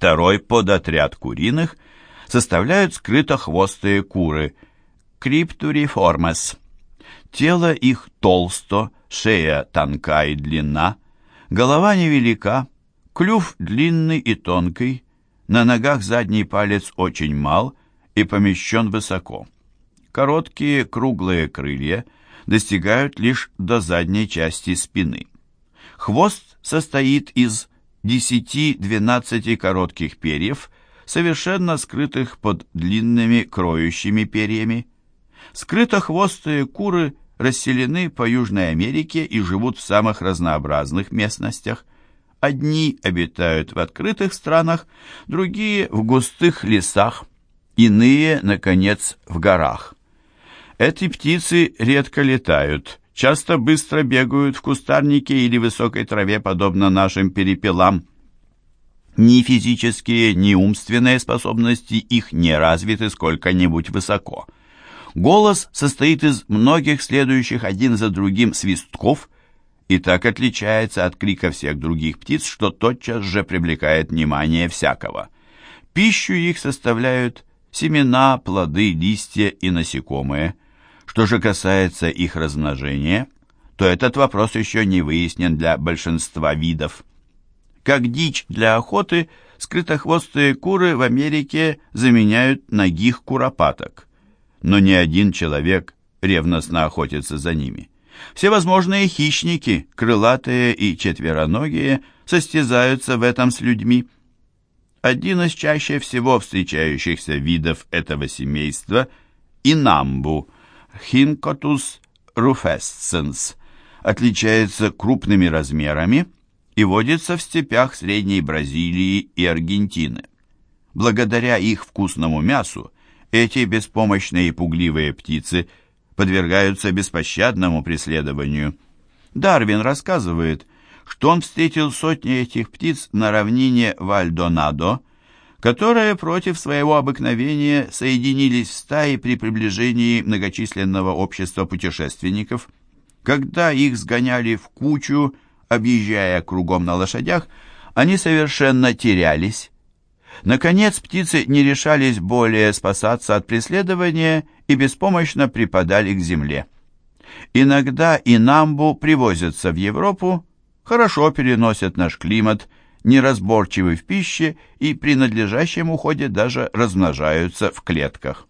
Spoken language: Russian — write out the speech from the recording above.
Второй подотряд куриных составляют скрытохвостые куры Crypturiformes. Тело их толсто, шея тонка и длинна, голова невелика, клюв длинный и тонкий, на ногах задний палец очень мал и помещен высоко. Короткие круглые крылья достигают лишь до задней части спины. Хвост состоит из 10-12 коротких перьев, совершенно скрытых под длинными кроющими перьями. Скрытохвостые куры расселены по Южной Америке и живут в самых разнообразных местностях. Одни обитают в открытых странах, другие в густых лесах, иные, наконец, в горах. Эти птицы редко летают, часто быстро бегают в кустарнике или высокой траве, подобно нашим перепелам. Ни физические, ни умственные способности их не развиты сколько-нибудь высоко. Голос состоит из многих следующих один за другим свистков и так отличается от крика всех других птиц, что тотчас же привлекает внимание всякого. Пищу их составляют семена, плоды, листья и насекомые – что же касается их размножения, то этот вопрос еще не выяснен для большинства видов. Как дичь для охоты, скрытохвостые куры в Америке заменяют ногих куропаток. Но ни один человек ревностно охотится за ними. Всевозможные хищники, крылатые и четвероногие, состязаются в этом с людьми. Один из чаще всего встречающихся видов этого семейства – инамбу – Хинкотус руфесценс отличается крупными размерами и водится в степях Средней Бразилии и Аргентины. Благодаря их вкусному мясу эти беспомощные и пугливые птицы подвергаются беспощадному преследованию. Дарвин рассказывает, что он встретил сотни этих птиц на равнине Вальдонадо, которые против своего обыкновения соединились в стаи при приближении многочисленного общества путешественников. Когда их сгоняли в кучу, объезжая кругом на лошадях, они совершенно терялись. Наконец, птицы не решались более спасаться от преследования и беспомощно припадали к земле. Иногда и намбу привозятся в Европу, хорошо переносят наш климат – неразборчивы в пище и при надлежащем уходе даже размножаются в клетках.